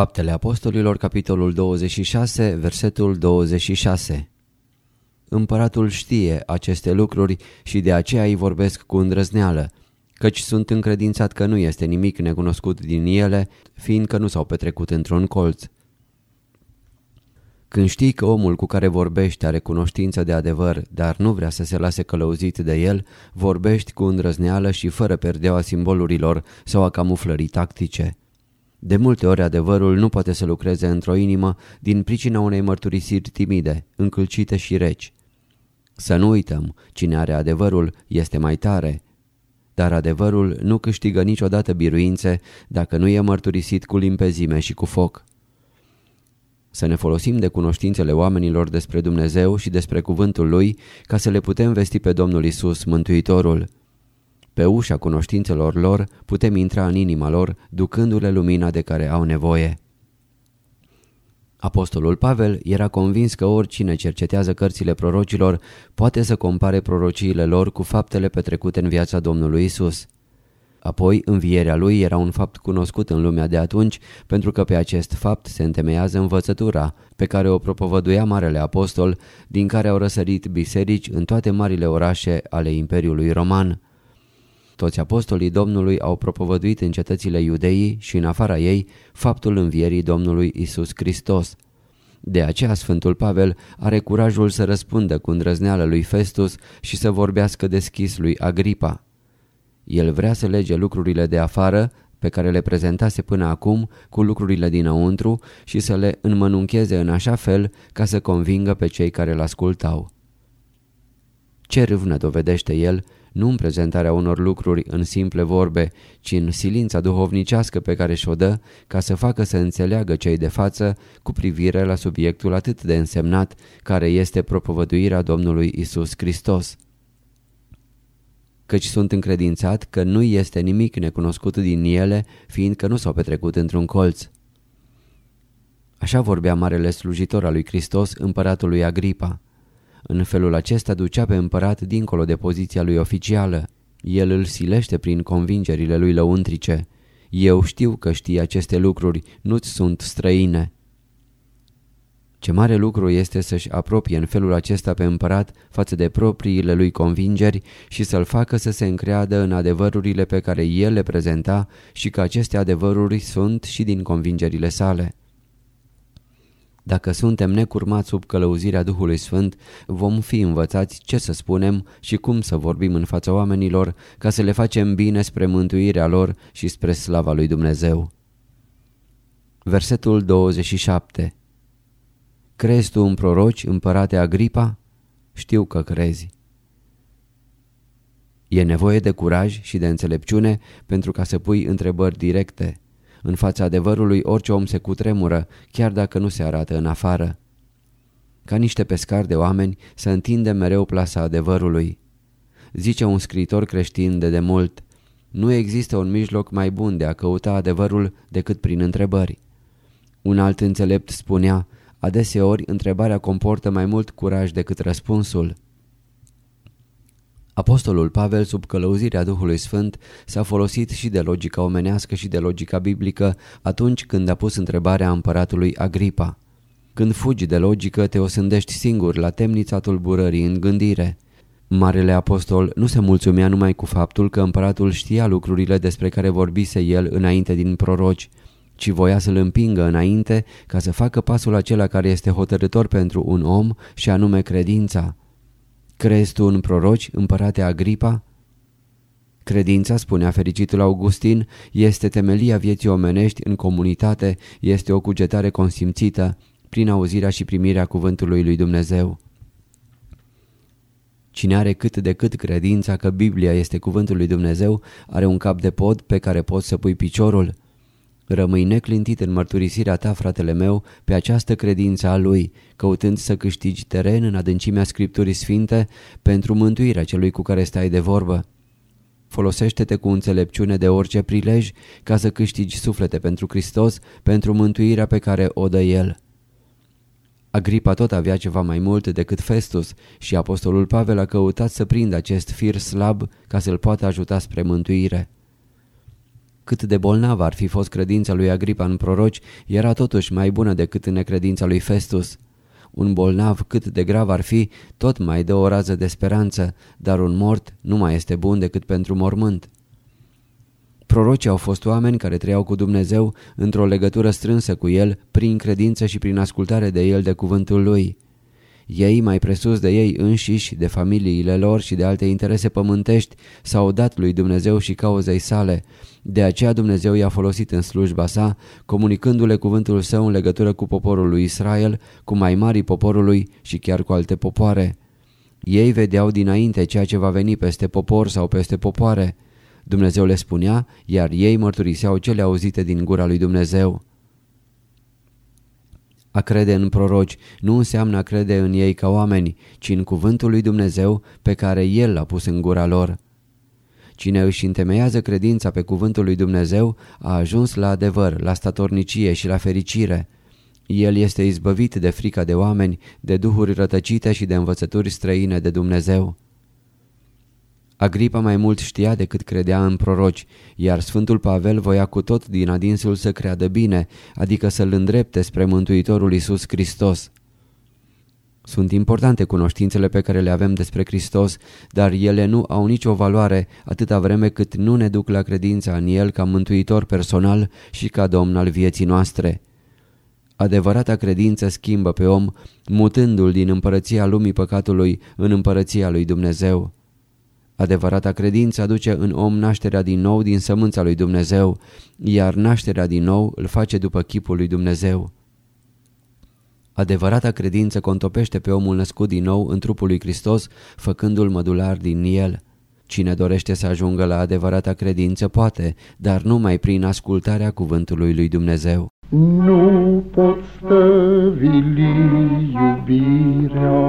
Faptele Apostolilor, capitolul 26, versetul 26 Împăratul știe aceste lucruri și de aceea îi vorbesc cu îndrăzneală, căci sunt încredințat că nu este nimic necunoscut din ele, fiindcă nu s-au petrecut într-un colț. Când știi că omul cu care vorbești are cunoștință de adevăr, dar nu vrea să se lase călăuzit de el, vorbești cu îndrăzneală și fără perdeaua simbolurilor sau a camuflării tactice. De multe ori adevărul nu poate să lucreze într-o inimă din pricina unei mărturisiri timide, încălcite și reci. Să nu uităm, cine are adevărul este mai tare, dar adevărul nu câștigă niciodată biruințe dacă nu e mărturisit cu limpezime și cu foc. Să ne folosim de cunoștințele oamenilor despre Dumnezeu și despre cuvântul Lui ca să le putem vesti pe Domnul Isus, Mântuitorul. Pe ușa cunoștințelor lor putem intra în inima lor, ducându-le lumina de care au nevoie. Apostolul Pavel era convins că oricine cercetează cărțile prorocilor poate să compare prorociile lor cu faptele petrecute în viața Domnului Isus. Apoi, învierea lui era un fapt cunoscut în lumea de atunci, pentru că pe acest fapt se întemeiază învățătura pe care o propovăduia Marele Apostol, din care au răsărit biserici în toate marile orașe ale Imperiului Roman. Toți apostolii Domnului au propovăduit în cetățile iudeii și în afara ei faptul învierii Domnului Isus Hristos. De aceea Sfântul Pavel are curajul să răspundă cu îndrăzneală lui Festus și să vorbească deschis lui Agripa. El vrea să lege lucrurile de afară, pe care le prezentase până acum, cu lucrurile dinăuntru și să le înmănuncheze în așa fel ca să convingă pe cei care îl ascultau. Ce râvnă dovedește el, nu în prezentarea unor lucruri în simple vorbe, ci în silința duhovnicească pe care și-o dă ca să facă să înțeleagă cei de față cu privire la subiectul atât de însemnat care este propovăduirea Domnului Isus Hristos căci sunt încredințat că nu este nimic necunoscut din ele, fiindcă nu s-au petrecut într-un colț. Așa vorbea marele slujitor al lui Hristos, împăratului Agripa. În felul acesta ducea pe împărat dincolo de poziția lui oficială. El îl silește prin convingerile lui lăuntrice. Eu știu că știi aceste lucruri, nu-ți sunt străine. Ce mare lucru este să-și apropie în felul acesta pe împărat față de propriile lui convingeri și să-l facă să se încreadă în adevărurile pe care el le prezenta și că aceste adevăruri sunt și din convingerile sale. Dacă suntem necurmați sub călăuzirea Duhului Sfânt, vom fi învățați ce să spunem și cum să vorbim în fața oamenilor ca să le facem bine spre mântuirea lor și spre slava lui Dumnezeu. Versetul 27 Crezi tu în proroci, împărate Agripa? Știu că crezi. E nevoie de curaj și de înțelepciune pentru ca să pui întrebări directe. În fața adevărului orice om se cutremură, chiar dacă nu se arată în afară. Ca niște pescari de oameni să întindem mereu plasa adevărului. Zice un scriitor creștin de demult, nu există un mijloc mai bun de a căuta adevărul decât prin întrebări. Un alt înțelept spunea, Adeseori, întrebarea comportă mai mult curaj decât răspunsul. Apostolul Pavel, sub călăuzirea Duhului Sfânt, s-a folosit și de logica omenească și de logica biblică atunci când a pus întrebarea împăratului Agripa. Când fugi de logică, te osândești singur la temnița tulburării în gândire. Marele apostol nu se mulțumea numai cu faptul că împăratul știa lucrurile despre care vorbise el înainte din proroci, ci voia să-l împingă înainte ca să facă pasul acela care este hotărător pentru un om și anume credința. Crezi tu în proroci, împărate Agripa? Credința, spunea fericitul Augustin, este temelia vieții omenești în comunitate, este o cugetare consimțită prin auzirea și primirea cuvântului lui Dumnezeu. Cine are cât de cât credința că Biblia este cuvântul lui Dumnezeu, are un cap de pod pe care poți să pui piciorul. Rămâi neclintit în mărturisirea ta, fratele meu, pe această credință a lui, căutând să câștigi teren în adâncimea Scripturii Sfinte pentru mântuirea celui cu care stai de vorbă. Folosește-te cu înțelepciune de orice prilej ca să câștigi suflete pentru Hristos, pentru mântuirea pe care o dă El. Agripa tot avea ceva mai mult decât Festus și apostolul Pavel a căutat să prindă acest fir slab ca să-l poată ajuta spre mântuire. Cât de bolnav ar fi fost credința lui Agripa în proroci, era totuși mai bună decât în necredința lui Festus. Un bolnav cât de grav ar fi, tot mai dă o rază de speranță, dar un mort nu mai este bun decât pentru mormânt. Prorocii au fost oameni care trăiau cu Dumnezeu într-o legătură strânsă cu El, prin credință și prin ascultare de El de cuvântul Lui. Ei, mai presus de ei înșiși, de familiile lor și de alte interese pământești, s-au dat lui Dumnezeu și cauzei sale. De aceea Dumnezeu i-a folosit în slujba sa, comunicându-le cuvântul său în legătură cu poporul lui Israel, cu mai marii poporului și chiar cu alte popoare. Ei vedeau dinainte ceea ce va veni peste popor sau peste popoare. Dumnezeu le spunea, iar ei mărturiseau cele auzite din gura lui Dumnezeu. A crede în proroci nu înseamnă a crede în ei ca oameni, ci în cuvântul lui Dumnezeu pe care El l-a pus în gura lor. Cine își întemeiază credința pe cuvântul lui Dumnezeu a ajuns la adevăr, la statornicie și la fericire. El este izbăvit de frica de oameni, de duhuri rătăcite și de învățături străine de Dumnezeu. Agripa mai mult știa decât credea în proroci, iar Sfântul Pavel voia cu tot din adinsul să creadă bine, adică să-l îndrepte spre Mântuitorul Iisus Hristos. Sunt importante cunoștințele pe care le avem despre Hristos, dar ele nu au nicio valoare atâta vreme cât nu ne duc la credința în El ca mântuitor personal și ca domn al vieții noastre. Adevărata credință schimbă pe om, mutându-l din împărăția lumii păcatului în împărăția lui Dumnezeu. Adevărata credință aduce în om nașterea din nou din sămânța lui Dumnezeu, iar nașterea din nou îl face după chipul lui Dumnezeu. Adevărata credință contopește pe omul născut din nou în trupul lui Hristos, făcându-l mădular din el. Cine dorește să ajungă la adevărata credință poate, dar numai prin ascultarea cuvântului lui Dumnezeu. Nu pot stăvili iubirea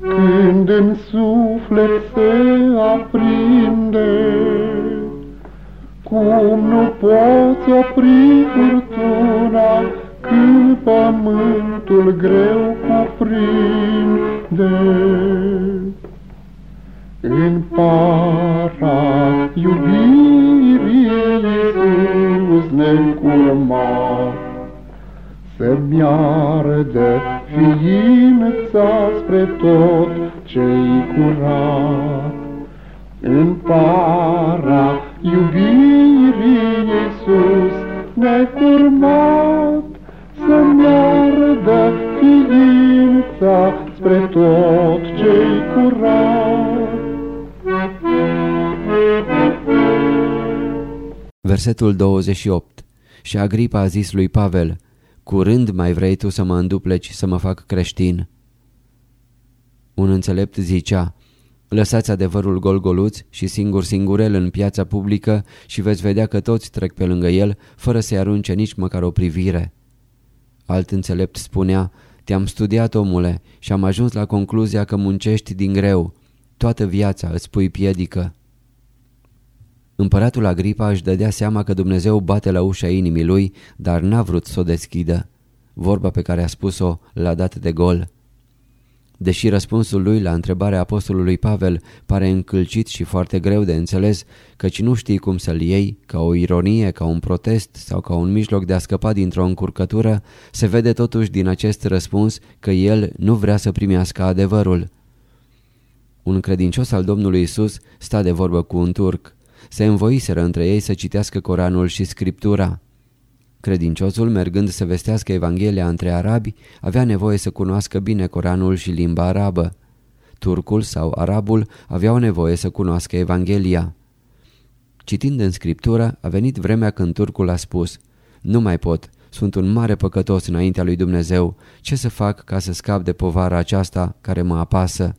când în suflet se aprinde, cum nu poți opri furtuna când pământul greu cuprinde. În para iubirii Iisus necurmat, să-mi ardă ființa spre tot ce-i curat. În para iubirii Iisus necurmat, Să-mi ardă ființa spre tot ce-i curat. Versetul 28 Și Agripa a zis lui Pavel, Curând mai vrei tu să mă îndupleci, să mă fac creștin? Un înțelept zicea, Lăsați adevărul golgoluț și singur singurel în piața publică și veți vedea că toți trec pe lângă el fără să-i arunce nici măcar o privire. Alt înțelept spunea, te-am studiat omule și am ajuns la concluzia că muncești din greu. Toată viața îți pui piedică. Împăratul Agripa își dădea seama că Dumnezeu bate la ușa inimii lui, dar n-a vrut să o deschidă. Vorba pe care a spus-o l-a dat de gol. Deși răspunsul lui la întrebarea apostolului Pavel pare încălcit și foarte greu de înțeles, căci nu știi cum să-l iei, ca o ironie, ca un protest sau ca un mijloc de a scăpa dintr-o încurcătură, se vede totuși din acest răspuns că el nu vrea să primească adevărul. Un credincios al Domnului Isus sta de vorbă cu un turc se învoiseră între ei să citească Coranul și Scriptura. Credinciosul, mergând să vestească Evanghelia între arabi, avea nevoie să cunoască bine Coranul și limba arabă. Turcul sau arabul aveau nevoie să cunoască Evanghelia. Citind în scriptură, a venit vremea când turcul a spus Nu mai pot, sunt un mare păcătos înaintea lui Dumnezeu, ce să fac ca să scap de povara aceasta care mă apasă?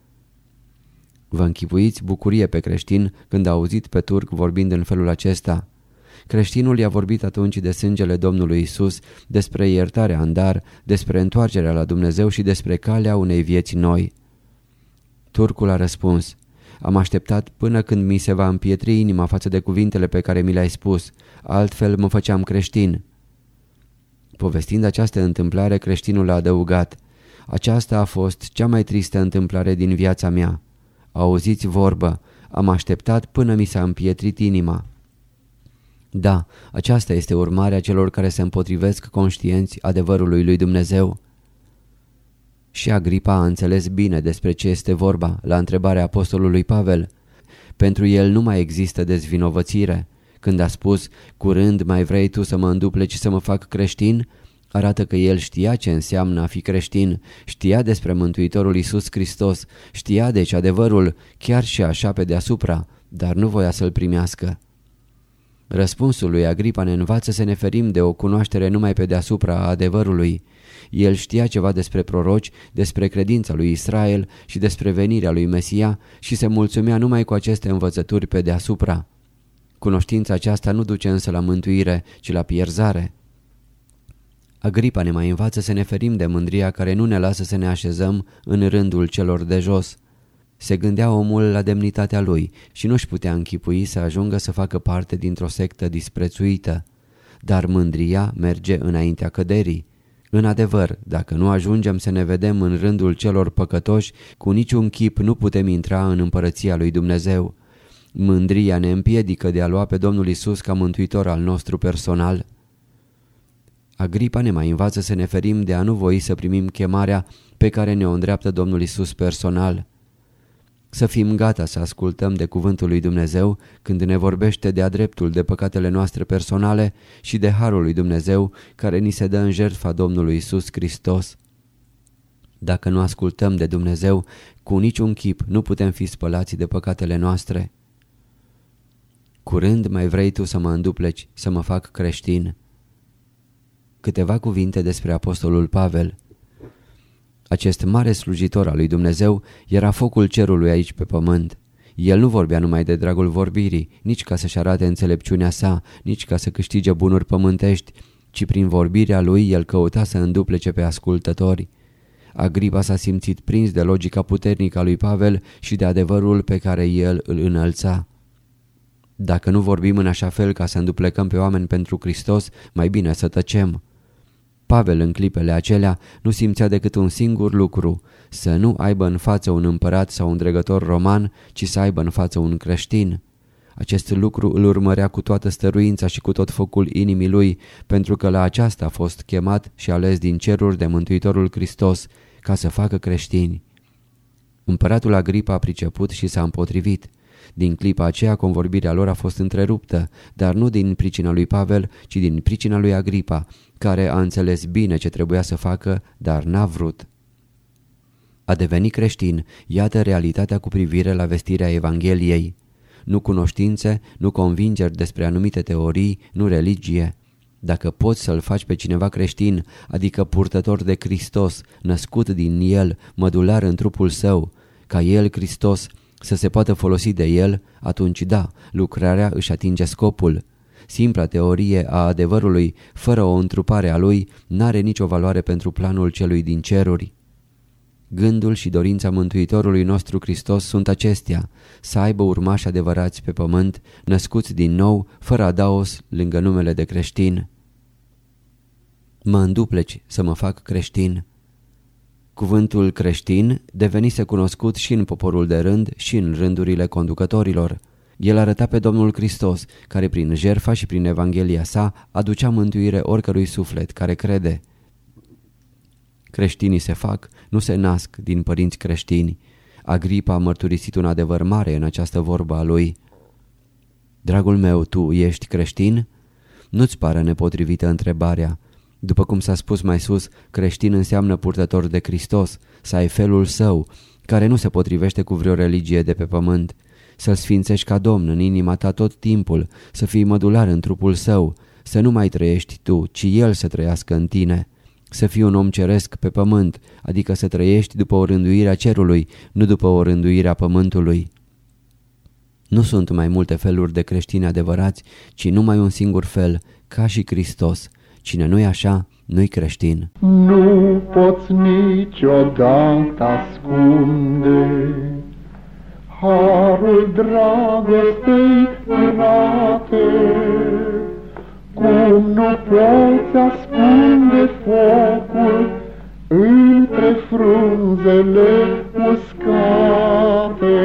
Vă închipuiți bucurie pe creștin când a auzit pe turc vorbind în felul acesta. Creștinul i-a vorbit atunci de sângele Domnului Isus, despre iertarea în dar, despre întoarcerea la Dumnezeu și despre calea unei vieți noi. Turcul a răspuns, am așteptat până când mi se va împietri inima față de cuvintele pe care mi le-ai spus, altfel mă făceam creștin. Povestind această întâmplare, creștinul a adăugat, aceasta a fost cea mai tristă întâmplare din viața mea. Auziți vorbă, am așteptat până mi s-a împietrit inima. Da, aceasta este urmarea celor care se împotrivesc conștienți adevărului lui Dumnezeu. Și Agripa a înțeles bine despre ce este vorba la întrebarea apostolului Pavel. Pentru el nu mai există dezvinovățire. Când a spus, curând mai vrei tu să mă îndupleci și să mă fac creștin, arată că el știa ce înseamnă a fi creștin, știa despre Mântuitorul Iisus Hristos, știa deci adevărul chiar și așa pe deasupra, dar nu voia să-l primească. Răspunsul lui Agripa ne învață să ne ferim de o cunoaștere numai pe deasupra a adevărului. El știa ceva despre proroci, despre credința lui Israel și despre venirea lui Mesia și se mulțumea numai cu aceste învățături pe deasupra. Cunoștința aceasta nu duce însă la mântuire, ci la pierzare. Agripa ne mai învață să ne ferim de mândria care nu ne lasă să ne așezăm în rândul celor de jos. Se gândea omul la demnitatea lui și nu-și putea închipui să ajungă să facă parte dintr-o sectă disprețuită. Dar mândria merge înaintea căderii. În adevăr, dacă nu ajungem să ne vedem în rândul celor păcătoși, cu niciun chip nu putem intra în împărăția lui Dumnezeu. Mândria ne împiedică de a lua pe Domnul Isus ca mântuitor al nostru personal. Agripa ne mai învață să ne ferim de a nu voi să primim chemarea pe care ne-o îndreaptă Domnul Isus personal. Să fim gata să ascultăm de cuvântul lui Dumnezeu când ne vorbește de-a dreptul de păcatele noastre personale și de harul lui Dumnezeu care ni se dă în jertfa Domnului Isus Hristos. Dacă nu ascultăm de Dumnezeu, cu niciun chip nu putem fi spălați de păcatele noastre. Curând mai vrei tu să mă îndupleci, să mă fac creștin. Câteva cuvinte despre Apostolul Pavel. Acest mare slujitor al lui Dumnezeu era focul cerului aici pe pământ. El nu vorbea numai de dragul vorbirii, nici ca să-și arate înțelepciunea sa, nici ca să câștige bunuri pământești, ci prin vorbirea lui el căuta să înduplece pe ascultători. Agripa s-a simțit prins de logica puternică a lui Pavel și de adevărul pe care el îl înălța. Dacă nu vorbim în așa fel ca să înduplecăm pe oameni pentru Hristos, mai bine să tăcem. Pavel în clipele acelea nu simțea decât un singur lucru, să nu aibă în față un împărat sau un dregător roman, ci să aibă în față un creștin. Acest lucru îl urmărea cu toată stăruința și cu tot focul inimii lui, pentru că la aceasta a fost chemat și ales din ceruri de Mântuitorul Hristos, ca să facă creștini. Împăratul Agripa a priceput și s-a împotrivit. Din clipa aceea convorbirea lor a fost întreruptă, dar nu din pricina lui Pavel, ci din pricina lui Agripa, care a înțeles bine ce trebuia să facă, dar n-a vrut. A deveni creștin, iată realitatea cu privire la vestirea Evangheliei. Nu cunoștințe, nu convingeri despre anumite teorii, nu religie. Dacă poți să-l faci pe cineva creștin, adică purtător de Hristos, născut din el, mădular în trupul său, ca el, Hristos, să se poată folosi de el, atunci da, lucrarea își atinge scopul. Simpla teorie a adevărului, fără o întrupare a lui, n-are nicio valoare pentru planul celui din ceruri. Gândul și dorința Mântuitorului nostru Hristos sunt acestea, să aibă urmași adevărați pe pământ, născuți din nou, fără adaos, lângă numele de creștin. Mă îndupleci să mă fac creștin. Cuvântul creștin devenise cunoscut și în poporul de rând și în rândurile conducătorilor. El arăta pe Domnul Hristos, care prin jerfa și prin Evanghelia sa aducea mântuire oricărui suflet care crede. Creștinii se fac, nu se nasc din părinți creștini. Agripa a mărturisit un adevăr mare în această vorbă a lui. Dragul meu, tu ești creștin? nu-ți pare nepotrivită întrebarea. După cum s-a spus mai sus, creștin înseamnă purtător de Hristos, să ai felul său, care nu se potrivește cu vreo religie de pe pământ. Să-L sfințești ca Domn în inima ta tot timpul, să fii mădular în trupul său, să nu mai trăiești tu, ci El să trăiască în tine. Să fii un om ceresc pe pământ, adică să trăiești după o rânduire a cerului, nu după o rânduire a pământului. Nu sunt mai multe feluri de creștini adevărați, ci numai un singur fel, ca și Hristos. Cine nu-i așa, nu-i creștin. Nu poți niciodată ascunde Harul dragostei curate Cum nu poți ascunde focul Între frunzele uscate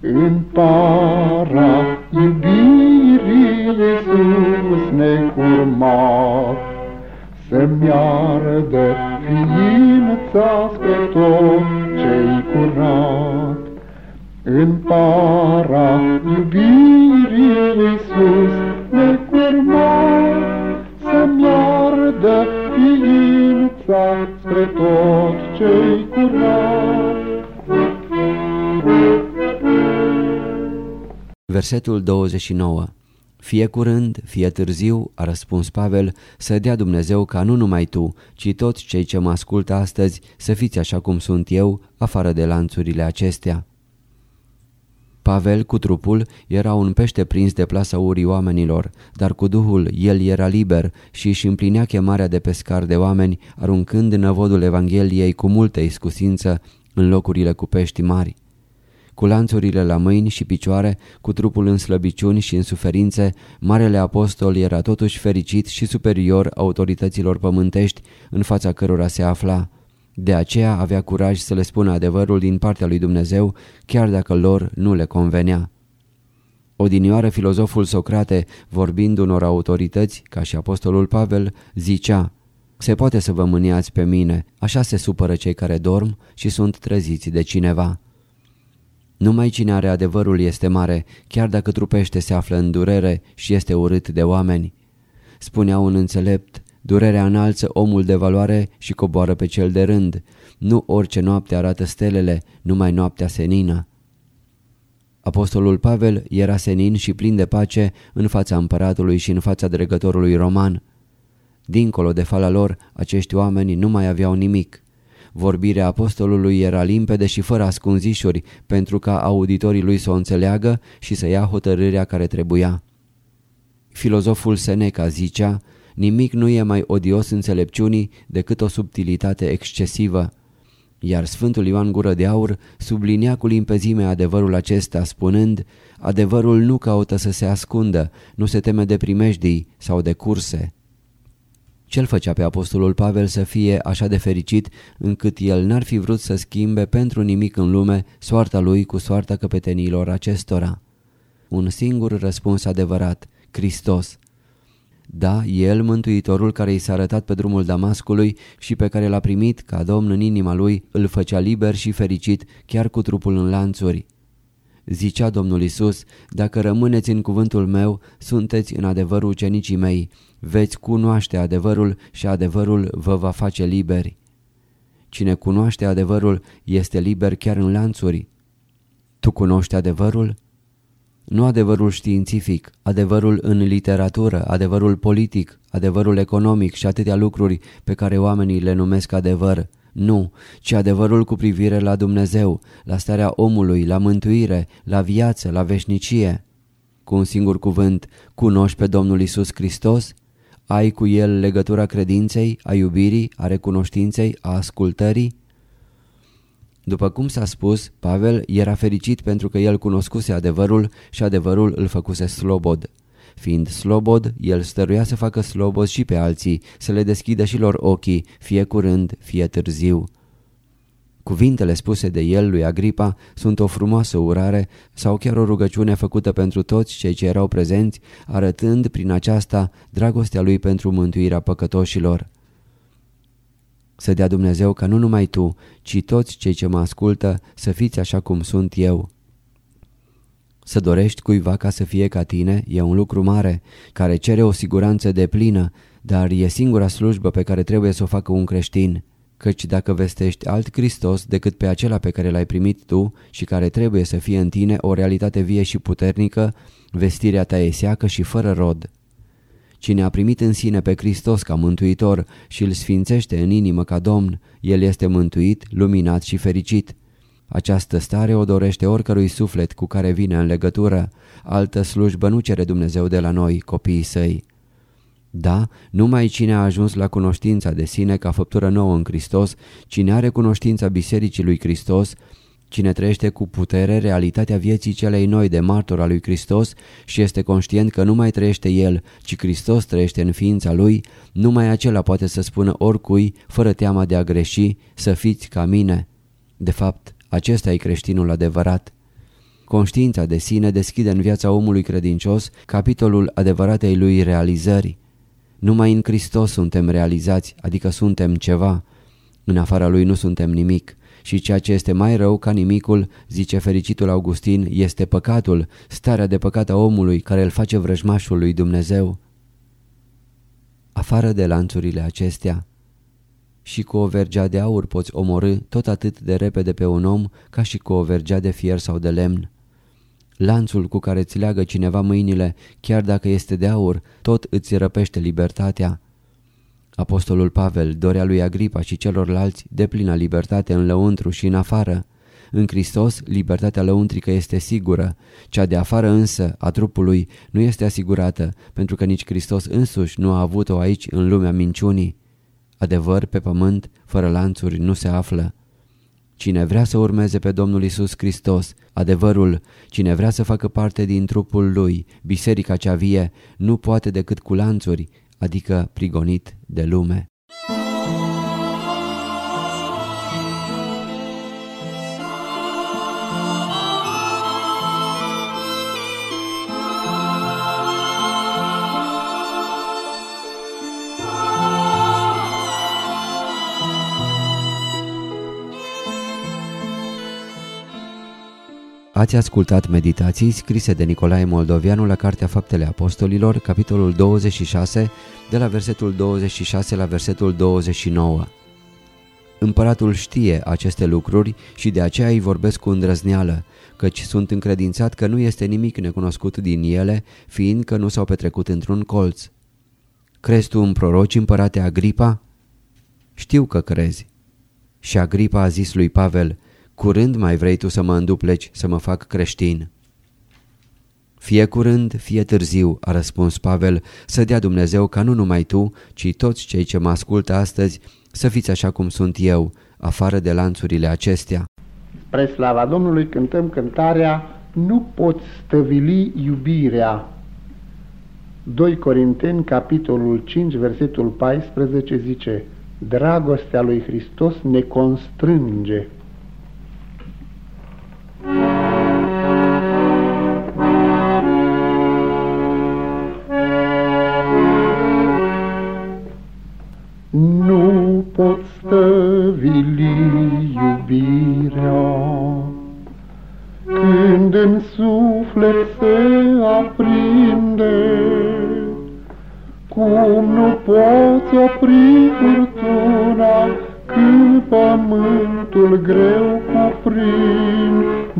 în para iubirii Iisus necurmat, Să-mi ardă ființa spre tot ce-i curat. În para iubirii Iisus necurmat, Să-mi ardă ființa spre tot ce-i curat. Versetul 29 Fie curând, fie târziu, a răspuns Pavel, să dea Dumnezeu ca nu numai tu, ci toți cei ce mă ascultă astăzi să fiți așa cum sunt eu, afară de lanțurile acestea. Pavel, cu trupul, era un pește prins de plasa urii oamenilor, dar cu Duhul el era liber și își împlinea chemarea de pescar de oameni, aruncând năvodul Evangheliei cu multă iscusință în locurile cu pești mari cu lanțurile la mâini și picioare, cu trupul în slăbiciuni și în suferințe, Marele Apostol era totuși fericit și superior autorităților pământești în fața cărora se afla. De aceea avea curaj să le spună adevărul din partea lui Dumnezeu, chiar dacă lor nu le convenea. Odinioară filozoful Socrate, vorbind unor autorități, ca și apostolul Pavel, zicea Se poate să vă mâniați pe mine, așa se supără cei care dorm și sunt treziți de cineva. Numai cine are adevărul este mare, chiar dacă trupește se află în durere și este urât de oameni. Spunea un înțelept, durerea înalță omul de valoare și coboară pe cel de rând. Nu orice noapte arată stelele, numai noaptea senină. Apostolul Pavel era senin și plin de pace în fața împăratului și în fața dregătorului roman. Dincolo de fala lor, acești oameni nu mai aveau nimic. Vorbirea apostolului era limpede și fără ascunzișuri pentru ca auditorii lui să o înțeleagă și să ia hotărârea care trebuia. Filozoful Seneca zicea, nimic nu e mai odios înțelepciunii decât o subtilitate excesivă. Iar Sfântul Ioan Gură de Aur sublinia cu limpezime adevărul acesta, spunând, adevărul nu caută să se ascundă, nu se teme de primejdii sau de curse. Ce-l făcea pe apostolul Pavel să fie așa de fericit încât el n-ar fi vrut să schimbe pentru nimic în lume soarta lui cu soarta căpetenilor acestora? Un singur răspuns adevărat, Hristos. Da, el, mântuitorul care i s-a arătat pe drumul Damascului și pe care l-a primit ca domn în inima lui, îl făcea liber și fericit chiar cu trupul în lanțuri. Zicea Domnul Isus, dacă rămâneți în cuvântul meu, sunteți în adevăr ucenicii mei, veți cunoaște adevărul și adevărul vă va face liberi. Cine cunoaște adevărul este liber chiar în lanțuri. Tu cunoști adevărul? Nu adevărul științific, adevărul în literatură, adevărul politic, adevărul economic și atâtea lucruri pe care oamenii le numesc adevăr. Nu, ci adevărul cu privire la Dumnezeu, la starea omului, la mântuire, la viață, la veșnicie. Cu un singur cuvânt, cunoști pe Domnul Isus Hristos? Ai cu el legătura credinței, a iubirii, a recunoștinței, a ascultării? După cum s-a spus, Pavel era fericit pentru că el cunoscuse adevărul și adevărul îl făcuse slobod. Fiind slobod, el stăruia să facă slobod și pe alții, să le deschidă și lor ochii, fie curând, fie târziu. Cuvintele spuse de el lui Agripa sunt o frumoasă urare sau chiar o rugăciune făcută pentru toți cei ce erau prezenți, arătând prin aceasta dragostea lui pentru mântuirea păcătoșilor. Să dea Dumnezeu ca nu numai tu, ci toți cei ce mă ascultă să fiți așa cum sunt eu. Să dorești cuiva ca să fie ca tine e un lucru mare, care cere o siguranță de plină, dar e singura slujbă pe care trebuie să o facă un creștin. Căci dacă vestești alt Hristos decât pe acela pe care l-ai primit tu și care trebuie să fie în tine o realitate vie și puternică, vestirea ta e seacă și fără rod. Cine a primit în sine pe Hristos ca mântuitor și îl sfințește în inimă ca Domn, el este mântuit, luminat și fericit. Această stare o dorește oricărui suflet cu care vine în legătură. Altă slujbă nu cere Dumnezeu de la noi, copiii săi. Da, numai cine a ajuns la cunoștința de sine ca făptură nouă în Hristos, cine are cunoștința Bisericii lui Hristos, cine trăiește cu putere realitatea vieții celei noi de martor al lui Hristos și este conștient că nu mai trăiește el, ci Hristos trăiește în ființa lui, numai acela poate să spună oricui, fără teama de a greși, să fiți ca mine. De fapt, acesta e creștinul adevărat. Conștiința de sine deschide în viața omului credincios capitolul adevăratei lui realizări. Numai în Hristos suntem realizați, adică suntem ceva. În afara lui nu suntem nimic. Și ceea ce este mai rău ca nimicul, zice fericitul Augustin, este păcatul, starea de păcat a omului care îl face vrăjmașul lui Dumnezeu. Afară de lanțurile acestea, și cu o vergea de aur poți omorâ tot atât de repede pe un om ca și cu o vergea de fier sau de lemn. Lanțul cu care îți leagă cineva mâinile, chiar dacă este de aur, tot îți răpește libertatea. Apostolul Pavel dorea lui Agripa și celorlalți de plină libertate în lăuntru și în afară. În Hristos, libertatea lăuntrică este sigură, cea de afară însă, a trupului, nu este asigurată, pentru că nici Hristos însuși nu a avut-o aici în lumea minciunii. Adevăr pe pământ, fără lanțuri, nu se află. Cine vrea să urmeze pe Domnul Isus Hristos, adevărul, cine vrea să facă parte din trupul lui, biserica cea vie, nu poate decât cu lanțuri, adică prigonit de lume. Ați ascultat meditații scrise de Nicolae Moldovianu la Cartea Faptele Apostolilor, capitolul 26, de la versetul 26 la versetul 29. Împăratul știe aceste lucruri și de aceea îi vorbesc cu îndrăzneală, căci sunt încredințat că nu este nimic necunoscut din ele, fiindcă nu s-au petrecut într-un colț. Crezi tu în proroci, împărate Agripa? Știu că crezi. Și Agripa a zis lui Pavel, Curând mai vrei tu să mă îndupleci, să mă fac creștin? Fie curând, fie târziu, a răspuns Pavel, să dea Dumnezeu ca nu numai tu, ci toți cei ce mă ascultă astăzi, să fiți așa cum sunt eu, afară de lanțurile acestea. Spre slava Domnului cântăm cântarea Nu poți stăvili iubirea. 2 Corinteni, capitolul 5, versetul 14 zice Dragostea lui Hristos ne constrânge. Nu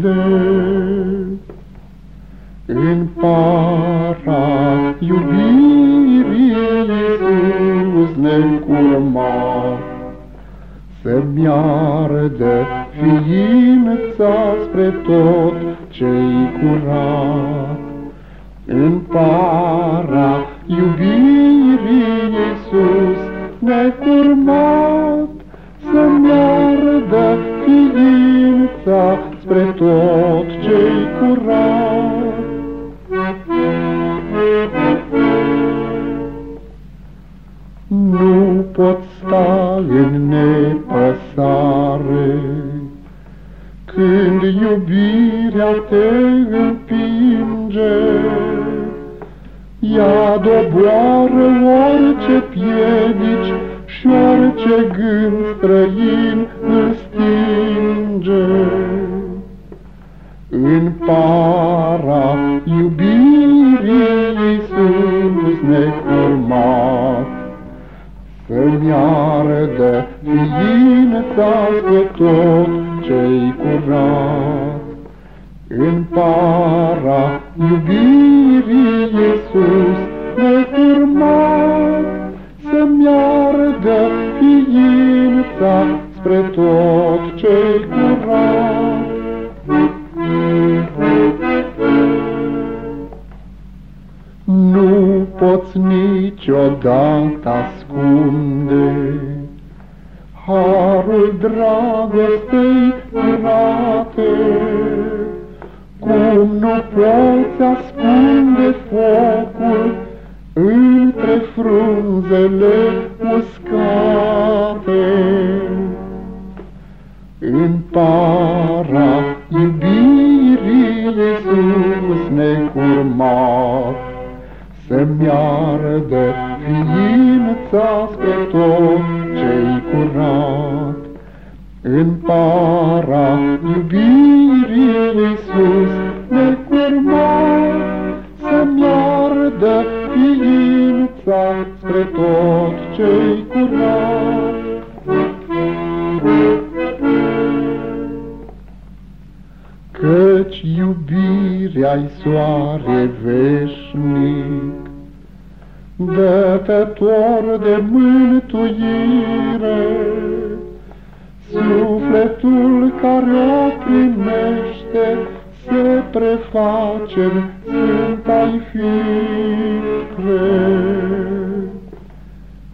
cuprinde În para iubirii Iisus necurmat, Să-mi ardă ființa spre tot ce-i curat. În para spre tot ce-i curat. Nu pot sta în nepăsare, Când iubirea te împinge, Ea doboară orice piedici și orice gând străin îl stinge. În para iubirii Iisus necurmat, Să-mi ardă ființa spre tot ce-i curat. În para iubirii Iisus necurmat, Să-mi ardă ființa spre tot ce-i curat. Poți niciodată ascunde Harul dragostei curate, Cum nu poți ascunde focul Între frunzele uscate. În para iubirii Iisus necurmat, să-mi ardă ființa spre tot ce-i curat. În para iubirii Iisus necurmat, Să-mi ardă ființa spre tot ce-i curat. Căci iubirea-i soare veșnic, Dătător de mântuire, Sufletul care o primește Se preface în sfânta-i fire.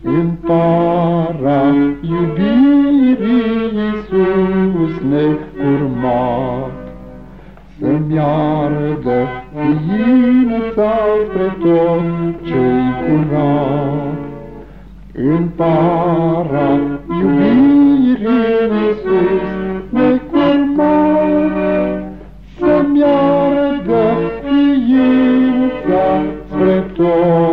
În para iubirii Iisus necurmat, să-mi ardă ființa spre tot ce-i curat. În para iubirii Iisus necurmat, Să-mi ardă ființa spre tot